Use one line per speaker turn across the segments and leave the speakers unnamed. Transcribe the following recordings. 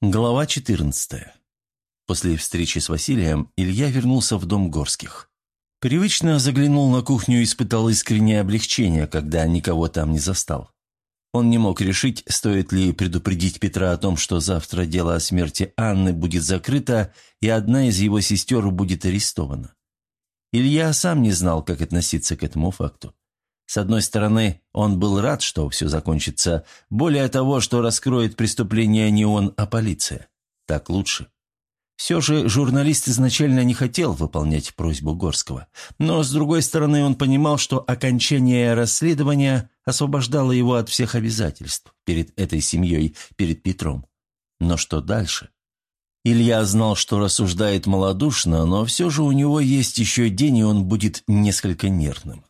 Глава 14. После встречи с Василием Илья вернулся в дом Горских. Привычно заглянул на кухню и испытал искреннее облегчение, когда никого там не застал. Он не мог решить, стоит ли предупредить Петра о том, что завтра дело о смерти Анны будет закрыто, и одна из его сестер будет арестована. Илья сам не знал, как относиться к этому факту. С одной стороны, он был рад, что все закончится. Более того, что раскроет преступление не он, а полиция. Так лучше. Все же журналист изначально не хотел выполнять просьбу Горского. Но, с другой стороны, он понимал, что окончание расследования освобождало его от всех обязательств перед этой семьей, перед Петром. Но что дальше? Илья знал, что рассуждает малодушно, но все же у него есть еще день, и он будет несколько нервным.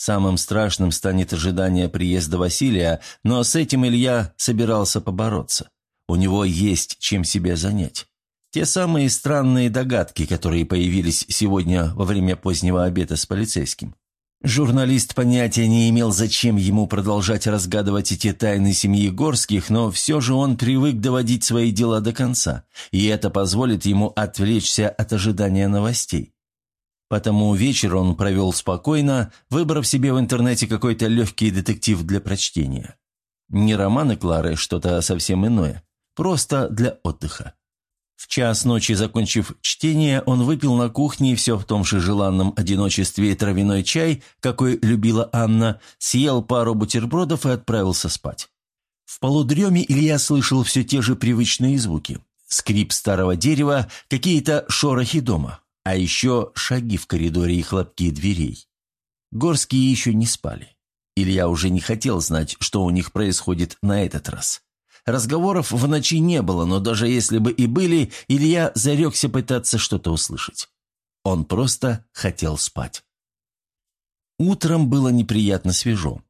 Самым страшным станет ожидание приезда Василия, но с этим Илья собирался побороться. У него есть чем себя занять. Те самые странные догадки, которые появились сегодня во время позднего обеда с полицейским. Журналист понятия не имел, зачем ему продолжать разгадывать эти тайны семьи Горских, но все же он привык доводить свои дела до конца, и это позволит ему отвлечься от ожидания новостей. Потому вечер он провел спокойно, выбрав себе в интернете какой-то легкий детектив для прочтения. Не романы Клары, что-то совсем иное. Просто для отдыха. В час ночи, закончив чтение, он выпил на кухне все в том же желанном одиночестве травяной чай, какой любила Анна, съел пару бутербродов и отправился спать. В полудреме Илья слышал все те же привычные звуки. Скрип старого дерева, какие-то шорохи дома. А еще шаги в коридоре и хлопки дверей. Горские еще не спали. Илья уже не хотел знать, что у них происходит на этот раз. Разговоров в ночи не было, но даже если бы и были, Илья зарекся пытаться что-то услышать. Он просто хотел спать. Утром было неприятно свежо.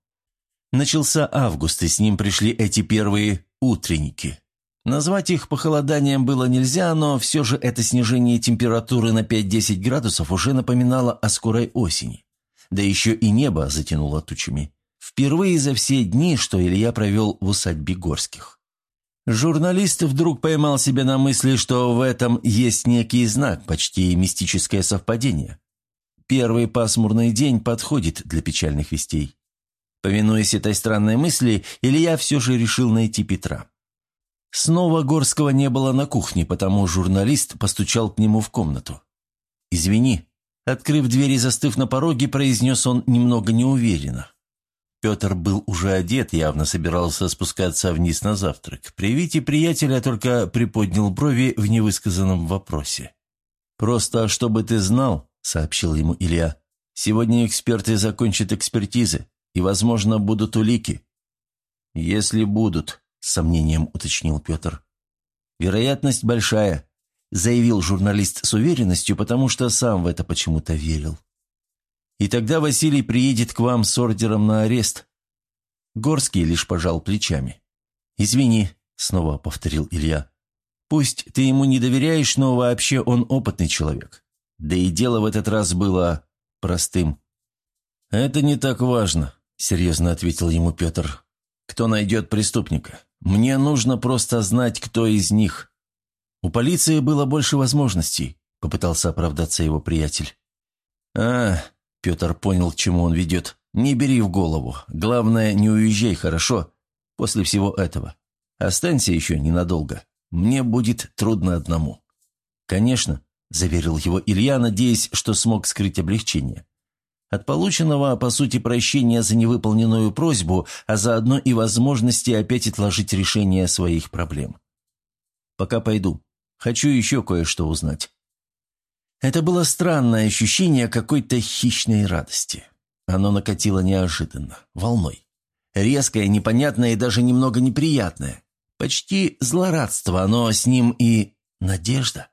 Начался август, и с ним пришли эти первые утренники. Назвать их похолоданием было нельзя, но все же это снижение температуры на 5-10 градусов уже напоминало о скорой осени. Да еще и небо затянуло тучами. Впервые за все дни, что Илья провел в усадьбе Горских. Журналист вдруг поймал себя на мысли, что в этом есть некий знак, почти мистическое совпадение. Первый пасмурный день подходит для печальных вестей. Повинуясь этой странной мысли, Илья все же решил найти Петра. Снова Горского не было на кухне, потому журналист постучал к нему в комнату. «Извини». Открыв дверь и застыв на пороге, произнес он немного неуверенно. Петр был уже одет, явно собирался спускаться вниз на завтрак. При виде приятеля только приподнял брови в невысказанном вопросе. «Просто, чтобы ты знал», — сообщил ему Илья, — «сегодня эксперты закончат экспертизы, и, возможно, будут улики». «Если будут», – с сомнением уточнил Петр. «Вероятность большая», – заявил журналист с уверенностью, потому что сам в это почему-то верил. «И тогда Василий приедет к вам с ордером на арест». Горский лишь пожал плечами. «Извини», – снова повторил Илья. «Пусть ты ему не доверяешь, но вообще он опытный человек. Да и дело в этот раз было простым». «Это не так важно», – серьезно ответил ему Петр. «Кто найдет преступника? Мне нужно просто знать, кто из них. У полиции было больше возможностей, попытался оправдаться его приятель. А, Петр понял, к чему он ведет. Не бери в голову. Главное, не уезжай, хорошо? После всего этого. Останься еще ненадолго. Мне будет трудно одному. Конечно, заверил его Илья, надеясь, что смог скрыть облегчение. От полученного, по сути, прощения за невыполненную просьбу, а заодно и возможности опять отложить решение своих проблем. «Пока пойду. Хочу еще кое-что узнать». Это было странное ощущение какой-то хищной радости. Оно накатило неожиданно, волной. Резкое, непонятное и даже немного неприятное. Почти злорадство, но с ним и надежда.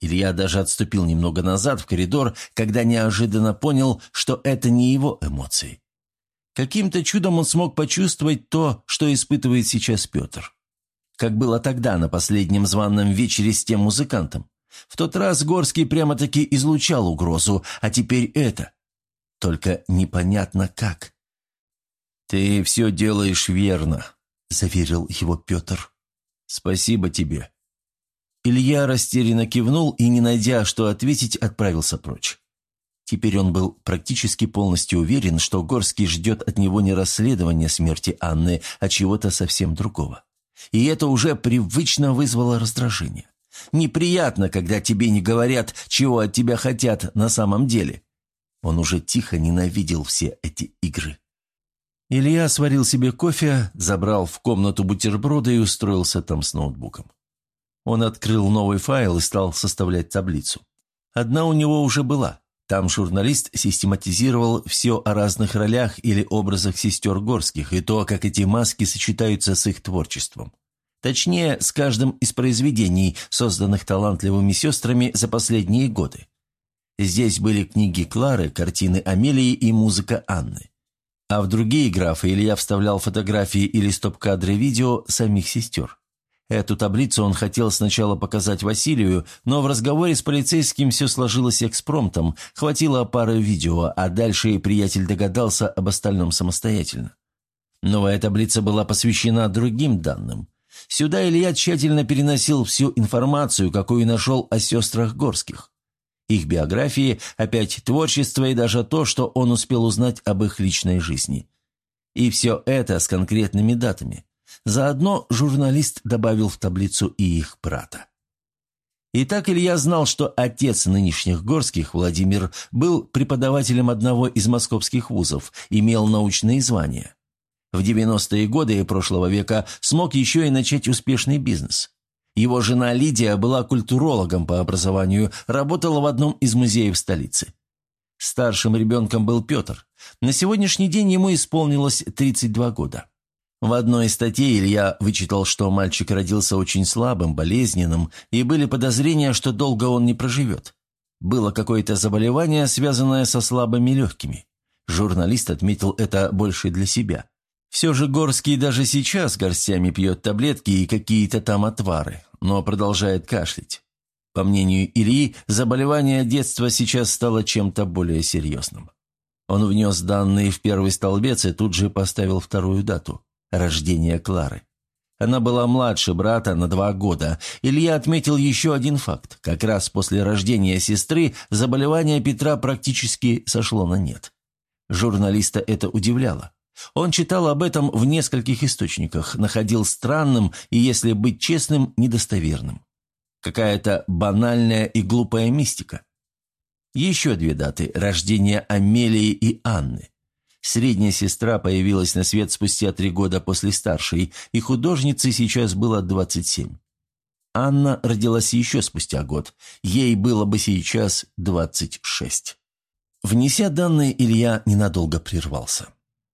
Илья даже отступил немного назад в коридор, когда неожиданно понял, что это не его эмоции. Каким-то чудом он смог почувствовать то, что испытывает сейчас Петр. Как было тогда, на последнем званном вечере с тем музыкантом. В тот раз Горский прямо-таки излучал угрозу, а теперь это. Только непонятно как. «Ты все делаешь верно», — заверил его Петр. «Спасибо тебе». Илья растерянно кивнул и, не найдя, что ответить, отправился прочь. Теперь он был практически полностью уверен, что Горский ждет от него не расследования смерти Анны, а чего-то совсем другого. И это уже привычно вызвало раздражение. Неприятно, когда тебе не говорят, чего от тебя хотят на самом деле. Он уже тихо ненавидел все эти игры. Илья сварил себе кофе, забрал в комнату бутерброды и устроился там с ноутбуком. Он открыл новый файл и стал составлять таблицу. Одна у него уже была. Там журналист систематизировал все о разных ролях или образах сестер Горских и то, как эти маски сочетаются с их творчеством. Точнее, с каждым из произведений, созданных талантливыми сестрами за последние годы. Здесь были книги Клары, картины Амелии и музыка Анны. А в другие графы Илья вставлял фотографии или стоп-кадры видео самих сестер. Эту таблицу он хотел сначала показать Василию, но в разговоре с полицейским все сложилось экспромтом, хватило пары видео, а дальше и приятель догадался об остальном самостоятельно. Новая таблица была посвящена другим данным. Сюда Илья тщательно переносил всю информацию, какую нашел о сестрах Горских. Их биографии, опять творчество и даже то, что он успел узнать об их личной жизни. И все это с конкретными датами. Заодно журналист добавил в таблицу и их брата. Итак, Илья знал, что отец нынешних Горских, Владимир, был преподавателем одного из московских вузов, имел научные звания. В 90-е годы прошлого века смог еще и начать успешный бизнес. Его жена Лидия была культурологом по образованию, работала в одном из музеев столицы. Старшим ребенком был Петр. На сегодняшний день ему исполнилось 32 года. В одной из статей Илья вычитал, что мальчик родился очень слабым, болезненным, и были подозрения, что долго он не проживет. Было какое-то заболевание, связанное со слабыми легкими. Журналист отметил это больше для себя. Все же Горский даже сейчас горстями пьет таблетки и какие-то там отвары, но продолжает кашлять. По мнению Ильи, заболевание детства сейчас стало чем-то более серьезным. Он внес данные в первый столбец и тут же поставил вторую дату рождения Клары. Она была младше брата на два года. Илья отметил еще один факт. Как раз после рождения сестры заболевание Петра практически сошло на нет. Журналиста это удивляло. Он читал об этом в нескольких источниках, находил странным и, если быть честным, недостоверным. Какая-то банальная и глупая мистика. Еще две даты – рождения Амелии и Анны. Средняя сестра появилась на свет спустя три года после старшей, и художнице сейчас было 27. Анна родилась еще спустя год. Ей было бы сейчас 26. Внеся данные, Илья ненадолго прервался.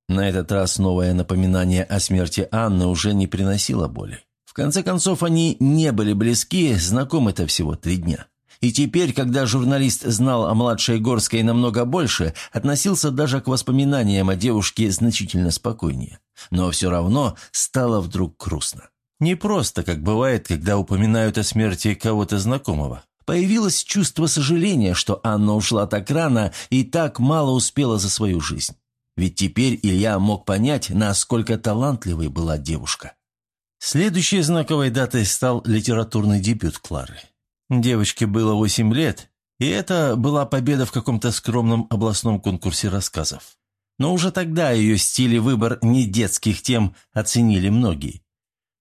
На этот раз новое напоминание о смерти Анны уже не приносило боли. В конце концов, они не были близки, знакомы-то всего три дня. И теперь, когда журналист знал о младшей Горской намного больше, относился даже к воспоминаниям о девушке значительно спокойнее. Но все равно стало вдруг грустно. Не просто, как бывает, когда упоминают о смерти кого-то знакомого. Появилось чувство сожаления, что Анна ушла так рано и так мало успела за свою жизнь. Ведь теперь Илья мог понять, насколько талантливой была девушка. Следующей знаковой датой стал литературный дебют Клары. Девочке было восемь лет, и это была победа в каком-то скромном областном конкурсе рассказов. Но уже тогда ее стиль и выбор не детских тем оценили многие.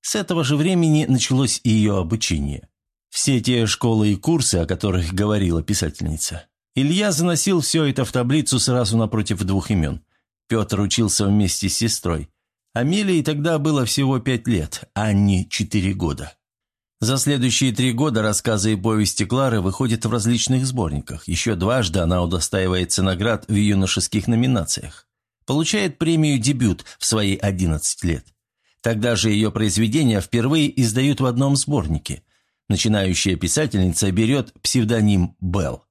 С этого же времени началось и ее обучение. Все те школы и курсы, о которых говорила писательница. Илья заносил все это в таблицу сразу напротив двух имен. Петр учился вместе с сестрой. Амелии тогда было всего пять лет, Анне четыре года. За следующие три года рассказы и повести Клары выходят в различных сборниках. Еще дважды она удостаивается наград в юношеских номинациях. Получает премию «Дебют» в свои 11 лет. Тогда же ее произведения впервые издают в одном сборнике. Начинающая писательница берет псевдоним Белл.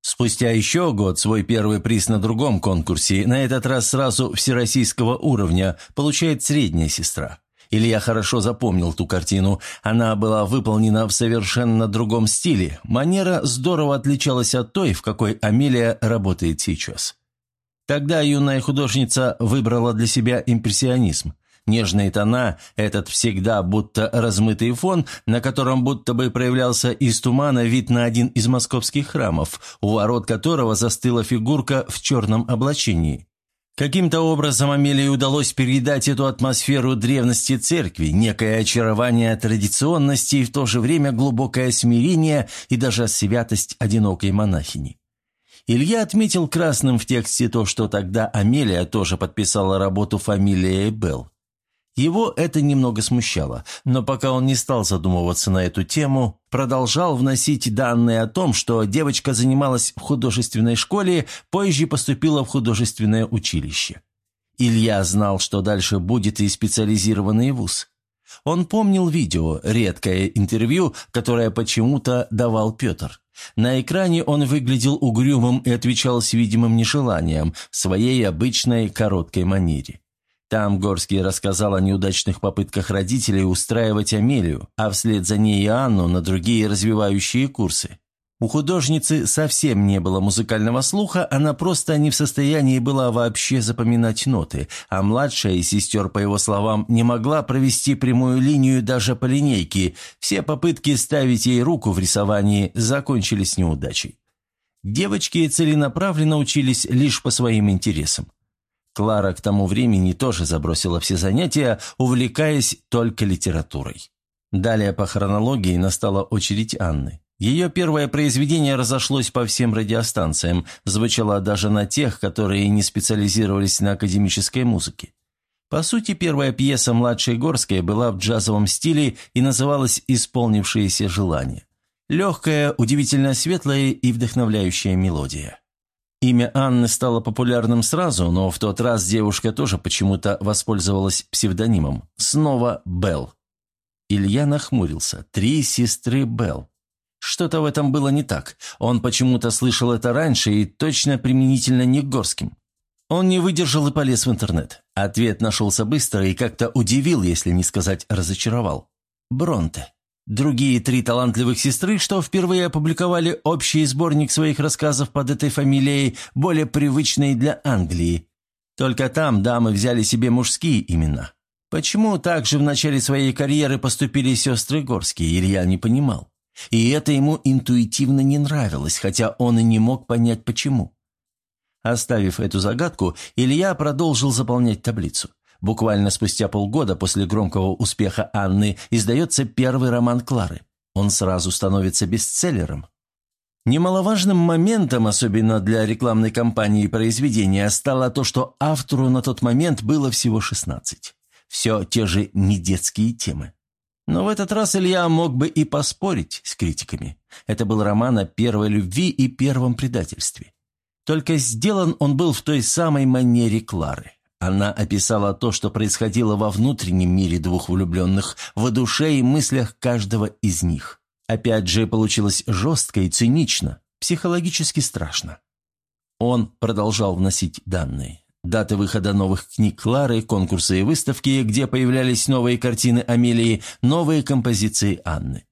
Спустя еще год свой первый приз на другом конкурсе, на этот раз сразу всероссийского уровня, получает средняя сестра. Илья хорошо запомнил ту картину. Она была выполнена в совершенно другом стиле. Манера здорово отличалась от той, в какой Амелия работает сейчас. Тогда юная художница выбрала для себя импрессионизм. Нежные тона, этот всегда будто размытый фон, на котором будто бы проявлялся из тумана вид на один из московских храмов, у ворот которого застыла фигурка в черном облачении. Каким-то образом Амелии удалось передать эту атмосферу древности церкви, некое очарование традиционности и в то же время глубокое смирение и даже святость одинокой монахини. Илья отметил красным в тексте то, что тогда Амелия тоже подписала работу фамилией Белл. Его это немного смущало, но пока он не стал задумываться на эту тему, продолжал вносить данные о том, что девочка занималась в художественной школе, позже поступила в художественное училище. Илья знал, что дальше будет и специализированный вуз. Он помнил видео, редкое интервью, которое почему-то давал Петр. На экране он выглядел угрюмым и отвечал с видимым нежеланием, в своей обычной короткой манере. Там Горский рассказал о неудачных попытках родителей устраивать Амелию, а вслед за ней и Анну на другие развивающие курсы. У художницы совсем не было музыкального слуха, она просто не в состоянии была вообще запоминать ноты, а младшая из сестер, по его словам, не могла провести прямую линию даже по линейке. Все попытки ставить ей руку в рисовании закончились неудачей. Девочки целенаправленно учились лишь по своим интересам. Клара к тому времени тоже забросила все занятия, увлекаясь только литературой. Далее по хронологии настала очередь Анны. Ее первое произведение разошлось по всем радиостанциям, звучало даже на тех, которые не специализировались на академической музыке. По сути, первая пьеса «Младшей Горской» была в джазовом стиле и называлась «Исполнившиеся желания». Легкая, удивительно светлая и вдохновляющая мелодия. Имя Анны стало популярным сразу, но в тот раз девушка тоже почему-то воспользовалась псевдонимом. Снова Белл. Илья нахмурился. Три сестры Белл. Что-то в этом было не так. Он почему-то слышал это раньше и точно применительно не к Горским. Он не выдержал и полез в интернет. Ответ нашелся быстро и как-то удивил, если не сказать разочаровал. Бронте. Другие три талантливых сестры, что впервые опубликовали общий сборник своих рассказов под этой фамилией, более привычной для Англии. Только там дамы взяли себе мужские имена. Почему так же в начале своей карьеры поступили сестры Горские, Илья не понимал. И это ему интуитивно не нравилось, хотя он и не мог понять почему. Оставив эту загадку, Илья продолжил заполнять таблицу. Буквально спустя полгода после громкого успеха Анны издается первый роман Клары. Он сразу становится бестселлером. Немаловажным моментом, особенно для рекламной кампании произведения, стало то, что автору на тот момент было всего 16. Все те же недетские темы. Но в этот раз Илья мог бы и поспорить с критиками. Это был роман о первой любви и первом предательстве. Только сделан он был в той самой манере Клары. Она описала то, что происходило во внутреннем мире двух влюбленных, в душе и мыслях каждого из них. Опять же, получилось жестко и цинично, психологически страшно. Он продолжал вносить данные. Даты выхода новых книг Клары, конкурсы и выставки, где появлялись новые картины Амелии, новые композиции Анны.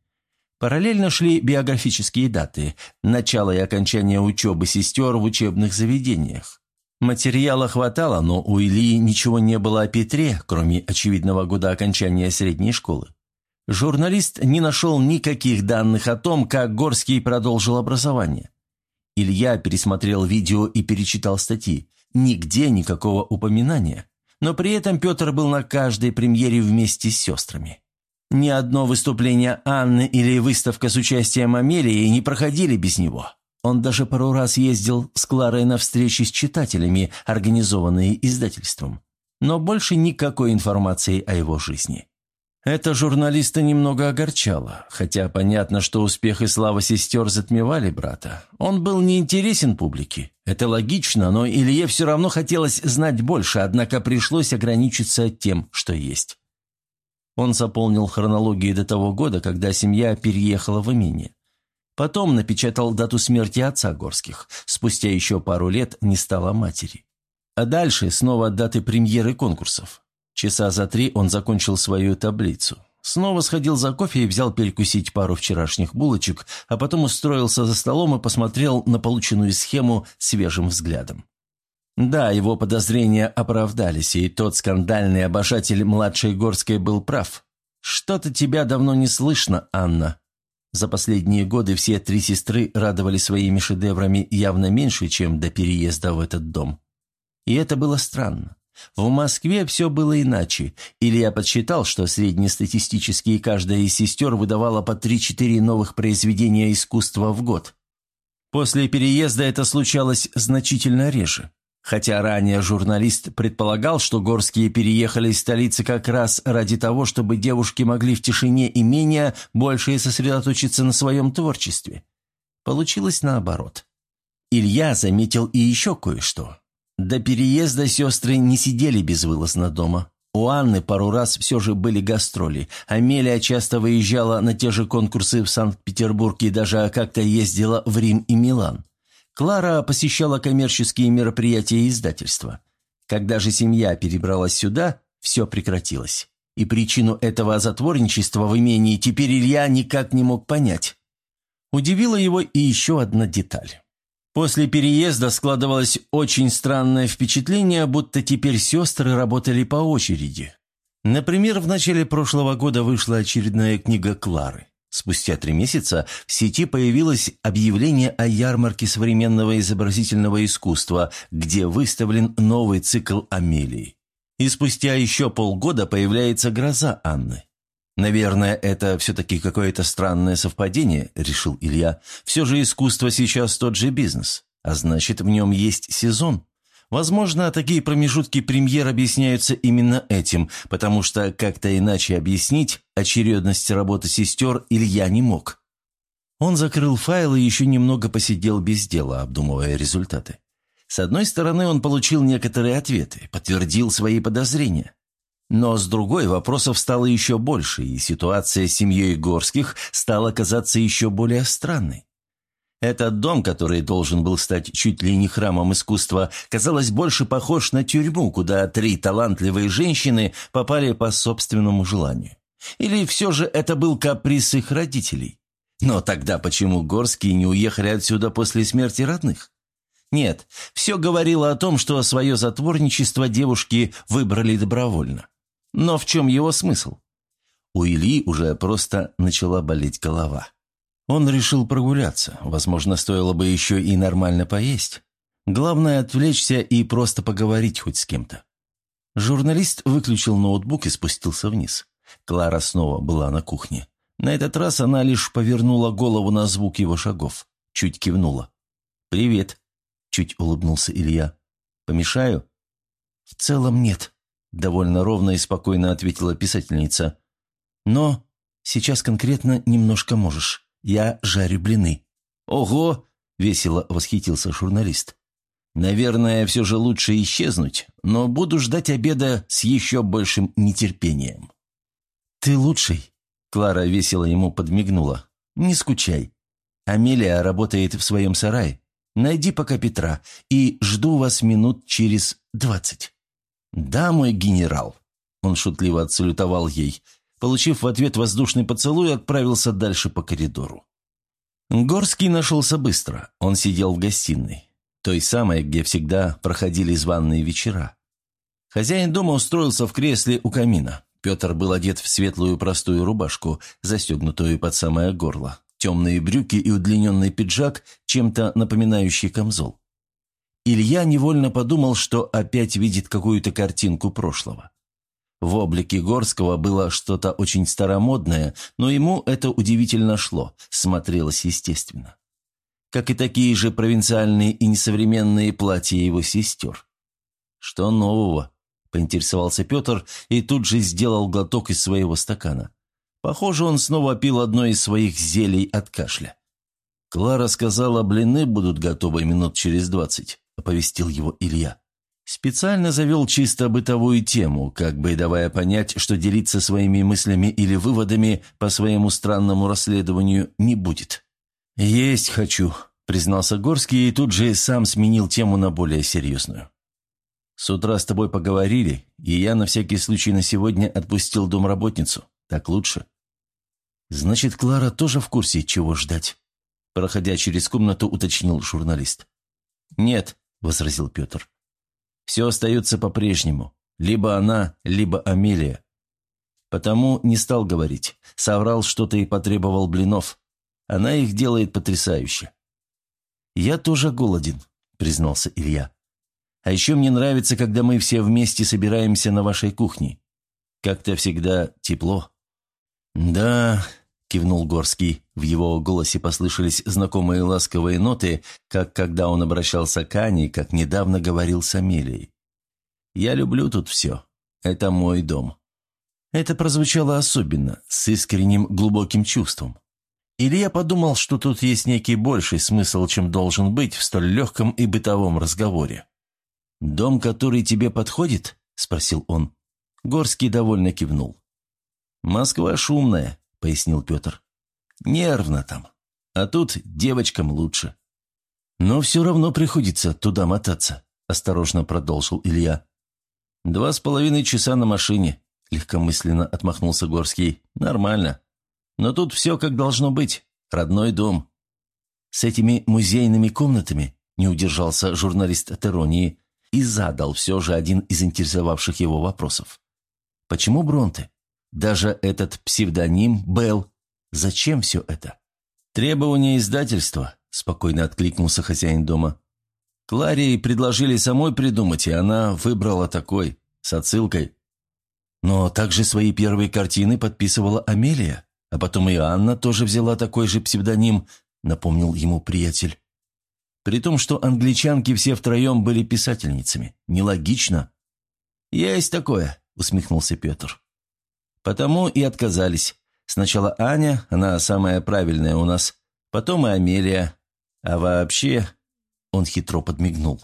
Параллельно шли биографические даты, начало и окончание учебы сестер в учебных заведениях. Материала хватало, но у Ильи ничего не было о Петре, кроме очевидного года окончания средней школы. Журналист не нашел никаких данных о том, как Горский продолжил образование. Илья пересмотрел видео и перечитал статьи. Нигде никакого упоминания. Но при этом Петр был на каждой премьере вместе с сестрами. Ни одно выступление Анны или выставка с участием Амелии не проходили без него. Он даже пару раз ездил с Кларой на встречи с читателями, организованные издательством. Но больше никакой информации о его жизни. Это журналиста немного огорчало, хотя понятно, что успех и слава сестер затмевали брата. Он был неинтересен публике. Это логично, но Илье все равно хотелось знать больше, однако пришлось ограничиться тем, что есть. Он заполнил хронологию до того года, когда семья переехала в имение. Потом напечатал дату смерти отца Горских. Спустя еще пару лет не стало матери. А дальше снова даты премьеры конкурсов. Часа за три он закончил свою таблицу. Снова сходил за кофе и взял перекусить пару вчерашних булочек, а потом устроился за столом и посмотрел на полученную схему свежим взглядом. Да, его подозрения оправдались, и тот скандальный обожатель младшей Горской был прав. Что-то тебя давно не слышно, Анна. За последние годы все три сестры радовали своими шедеврами явно меньше, чем до переезда в этот дом. И это было странно. В Москве все было иначе. Илья подсчитал, что среднестатистически каждая из сестер выдавала по 3-4 новых произведения искусства в год. После переезда это случалось значительно реже. Хотя ранее журналист предполагал, что Горские переехали из столицы как раз ради того, чтобы девушки могли в тишине имения больше сосредоточиться на своем творчестве. Получилось наоборот. Илья заметил и еще кое-что. До переезда сестры не сидели безвылазно дома. У Анны пару раз все же были гастроли. Амелия часто выезжала на те же конкурсы в Санкт-Петербург и даже как-то ездила в Рим и Милан. Клара посещала коммерческие мероприятия издательства. Когда же семья перебралась сюда, все прекратилось. И причину этого затворничества в имении теперь Илья никак не мог понять. Удивила его и еще одна деталь. После переезда складывалось очень странное впечатление, будто теперь сестры работали по очереди. Например, в начале прошлого года вышла очередная книга Клары. Спустя три месяца в сети появилось объявление о ярмарке современного изобразительного искусства, где выставлен новый цикл Амелии. И спустя еще полгода появляется «Гроза Анны». «Наверное, это все-таки какое-то странное совпадение», – решил Илья. «Все же искусство сейчас тот же бизнес, а значит, в нем есть сезон». Возможно, такие промежутки премьер объясняются именно этим, потому что как-то иначе объяснить очередность работы сестер Илья не мог. Он закрыл файл и еще немного посидел без дела, обдумывая результаты. С одной стороны, он получил некоторые ответы, подтвердил свои подозрения. Но с другой, вопросов стало еще больше, и ситуация с семьей Горских стала казаться еще более странной. Этот дом, который должен был стать чуть ли не храмом искусства, казалось больше похож на тюрьму, куда три талантливые женщины попали по собственному желанию. Или все же это был каприз их родителей? Но тогда почему Горские не уехали отсюда после смерти родных? Нет, все говорило о том, что свое затворничество девушки выбрали добровольно. Но в чем его смысл? У Ильи уже просто начала болеть голова. Он решил прогуляться. Возможно, стоило бы еще и нормально поесть. Главное – отвлечься и просто поговорить хоть с кем-то. Журналист выключил ноутбук и спустился вниз. Клара снова была на кухне. На этот раз она лишь повернула голову на звук его шагов. Чуть кивнула. «Привет», – чуть улыбнулся Илья. «Помешаю?» «В целом нет», – довольно ровно и спокойно ответила писательница. «Но сейчас конкретно немножко можешь». Я жарю блины». «Ого!» – весело восхитился журналист. «Наверное, все же лучше исчезнуть, но буду ждать обеда с еще большим нетерпением». «Ты лучший», – Клара весело ему подмигнула. «Не скучай. Амелия работает в своем сарае. Найди пока Петра и жду вас минут через двадцать». «Да, мой генерал», – он шутливо отсалютовал ей, Получив в ответ воздушный поцелуй, отправился дальше по коридору. Горский нашелся быстро. Он сидел в гостиной. Той самой, где всегда проходили званные вечера. Хозяин дома устроился в кресле у камина. Петр был одет в светлую простую рубашку, застегнутую под самое горло, темные брюки и удлиненный пиджак, чем-то напоминающий камзол. Илья невольно подумал, что опять видит какую-то картинку прошлого. В облике Горского было что-то очень старомодное, но ему это удивительно шло, смотрелось естественно. Как и такие же провинциальные и несовременные платья его сестер. «Что нового?» – поинтересовался Петр и тут же сделал глоток из своего стакана. Похоже, он снова пил одно из своих зелий от кашля. «Клара сказала, блины будут готовы минут через двадцать», – оповестил его Илья. Специально завел чисто бытовую тему, как бы давая понять, что делиться своими мыслями или выводами по своему странному расследованию не будет. «Есть хочу», – признался Горский и тут же сам сменил тему на более серьезную. «С утра с тобой поговорили, и я на всякий случай на сегодня отпустил домработницу. Так лучше». «Значит, Клара тоже в курсе, чего ждать?» Проходя через комнату, уточнил журналист. «Нет», – возразил Петр. Все остается по-прежнему. Либо она, либо Амелия. Потому не стал говорить. Соврал что-то и потребовал блинов. Она их делает потрясающе. «Я тоже голоден», — признался Илья. «А еще мне нравится, когда мы все вместе собираемся на вашей кухне. Как-то всегда тепло». «Да», — кивнул Горский. В его голосе послышались знакомые ласковые ноты, как когда он обращался к Ане, как недавно говорил с Амелией. «Я люблю тут все. Это мой дом». Это прозвучало особенно, с искренним глубоким чувством. Илья подумал, что тут есть некий больший смысл, чем должен быть в столь легком и бытовом разговоре. «Дом, который тебе подходит?» – спросил он. Горский довольно кивнул. «Москва шумная», – пояснил Петр. «Нервно там. А тут девочкам лучше». «Но все равно приходится туда мотаться», – осторожно продолжил Илья. «Два с половиной часа на машине», – легкомысленно отмахнулся Горский. «Нормально. Но тут все как должно быть. Родной дом». С этими музейными комнатами не удержался журналист Теронии и задал все же один из интересовавших его вопросов. «Почему Бронте? Даже этот псевдоним Белл. Зачем все это?» «Требования издательства», – спокойно откликнулся хозяин дома. Кларе предложили самой придумать, и она выбрала такой, с отсылкой. Но также свои первые картины подписывала Амелия. А потом и Анна тоже взяла такой же псевдоним, напомнил ему приятель. При том, что англичанки все втроем были писательницами. Нелогично. «Есть такое», — усмехнулся Петр. «Потому и отказались. Сначала Аня, она самая правильная у нас, потом и Амелия. А вообще...» Он хитро подмигнул.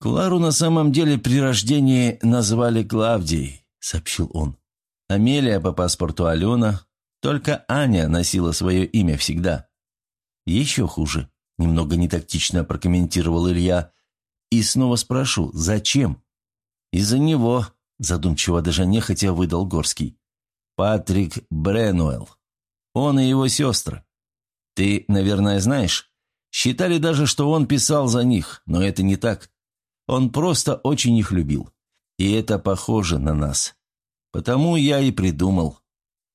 «Клару на самом деле при рождении назвали Клавдией», — сообщил он. «Амелия по паспорту Алена, только Аня носила свое имя всегда. Еще хуже, немного нетактично прокомментировал Илья. И снова спрошу, зачем? Из-за него, задумчиво даже нехотя выдал Горский. Патрик Бренуэлл. Он и его сестры. Ты, наверное, знаешь? Считали даже, что он писал за них, но это не так. Он просто очень их любил. И это похоже на нас. Потому я и придумал.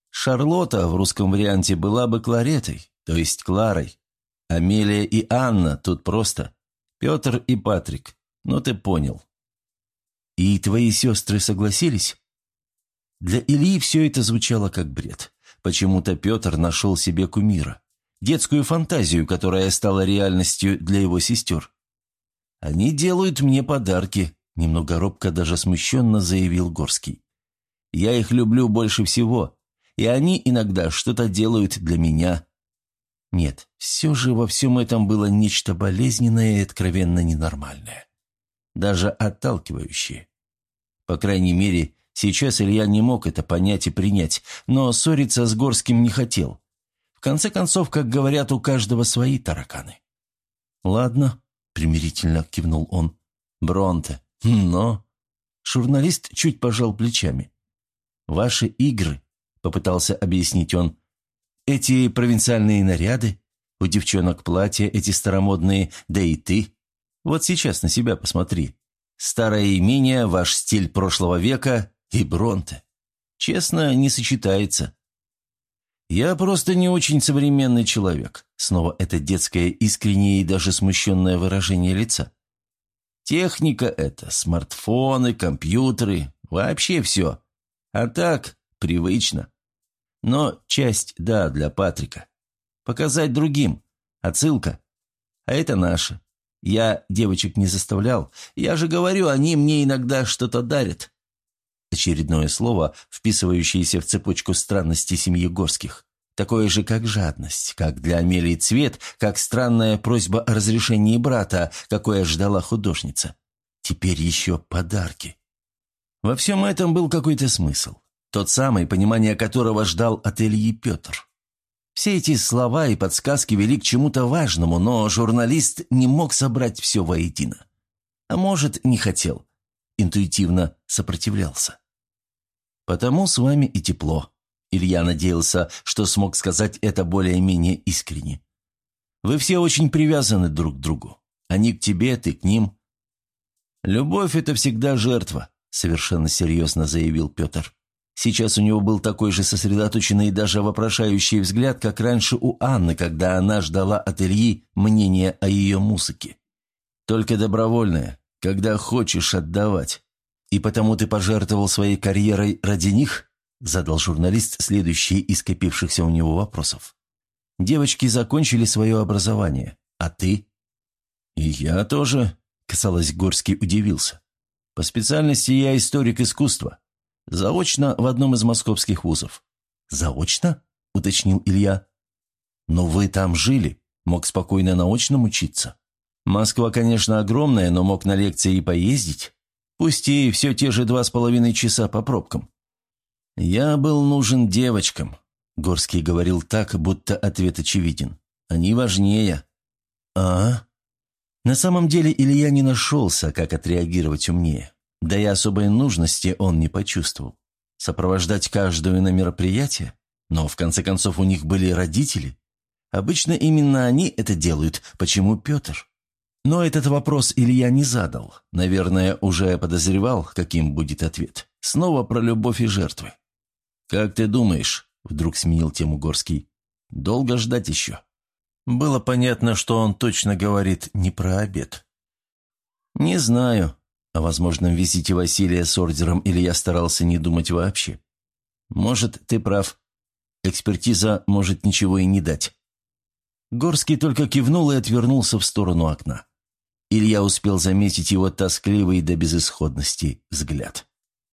Шарлотта в русском варианте была бы Кларетой, то есть Кларой. Амелия и Анна тут просто. Петр и Патрик. Ну ты понял. И твои сестры согласились? Для Ильи все это звучало как бред. Почему-то Петр нашел себе кумира. Детскую фантазию, которая стала реальностью для его сестер. «Они делают мне подарки», — немного робко, даже смущенно заявил Горский. «Я их люблю больше всего, и они иногда что-то делают для меня. Нет, все же во всем этом было нечто болезненное и откровенно ненормальное. Даже отталкивающее. По крайней мере, сейчас Илья не мог это понять и принять, но ссориться с Горским не хотел. В конце концов, как говорят, у каждого свои тараканы. «Ладно», — примирительно кивнул он. «Бронте, но...» Журналист чуть пожал плечами. «Ваши игры – попытался объяснить он. «Эти провинциальные наряды, у девчонок платья эти старомодные, да и ты. Вот сейчас на себя посмотри. Старое имение, ваш стиль прошлого века и Бронте. Честно, не сочетается». «Я просто не очень современный человек», – снова это детское искреннее и даже смущенное выражение лица. «Техника это, смартфоны, компьютеры, вообще все. А так, привычно. Но часть, да, для Патрика. Показать другим. Отсылка. А это наше. Я девочек не заставлял. Я же говорю, они мне иногда что-то дарят. Очередное слово, вписывающееся в цепочку странностей семьи Горских. Такое же, как жадность, как для Амелии цвет, как странная просьба о разрешении брата, какое ждала художница. Теперь еще подарки. Во всем этом был какой-то смысл. Тот самый, понимание которого ждал от Ильи Петр. Все эти слова и подсказки вели к чему-то важному, но журналист не мог собрать все воедино. А может, не хотел. Интуитивно сопротивлялся. «Потому с вами и тепло». Илья надеялся, что смог сказать это более-менее искренне. «Вы все очень привязаны друг к другу. Они к тебе, ты к ним. «Любовь – это всегда жертва», – совершенно серьезно заявил Петр. Сейчас у него был такой же сосредоточенный и даже вопрошающий взгляд, как раньше у Анны, когда она ждала от Ильи мнения о ее музыке. «Только добровольное, когда хочешь отдавать. И потому ты пожертвовал своей карьерой ради них?» задал журналист следующий из скопившихся у него вопросов. «Девочки закончили свое образование, а ты?» «И я тоже», — казалось, Горский удивился. «По специальности я историк искусства. Заочно в одном из московских вузов». «Заочно?» — уточнил Илья. «Но вы там жили, мог спокойно на очном учиться. Москва, конечно, огромная, но мог на лекции и поездить. Пусть и все те же два с половиной часа по пробкам. «Я был нужен девочкам», — Горский говорил так, будто ответ очевиден. «Они важнее». «А?» На самом деле Илья не нашелся, как отреагировать умнее. Да и особой нужности он не почувствовал. Сопровождать каждую на мероприятие? Но, в конце концов, у них были родители. Обычно именно они это делают. Почему Петр? Но этот вопрос Илья не задал. Наверное, уже подозревал, каким будет ответ. Снова про любовь и жертвы. «Как ты думаешь?» – вдруг сменил тему Горский. «Долго ждать еще?» Было понятно, что он точно говорит не про обед. «Не знаю. О возможном визите Василия с ордером Илья старался не думать вообще. Может, ты прав. Экспертиза может ничего и не дать». Горский только кивнул и отвернулся в сторону окна. Илья успел заметить его тоскливый до безысходности взгляд.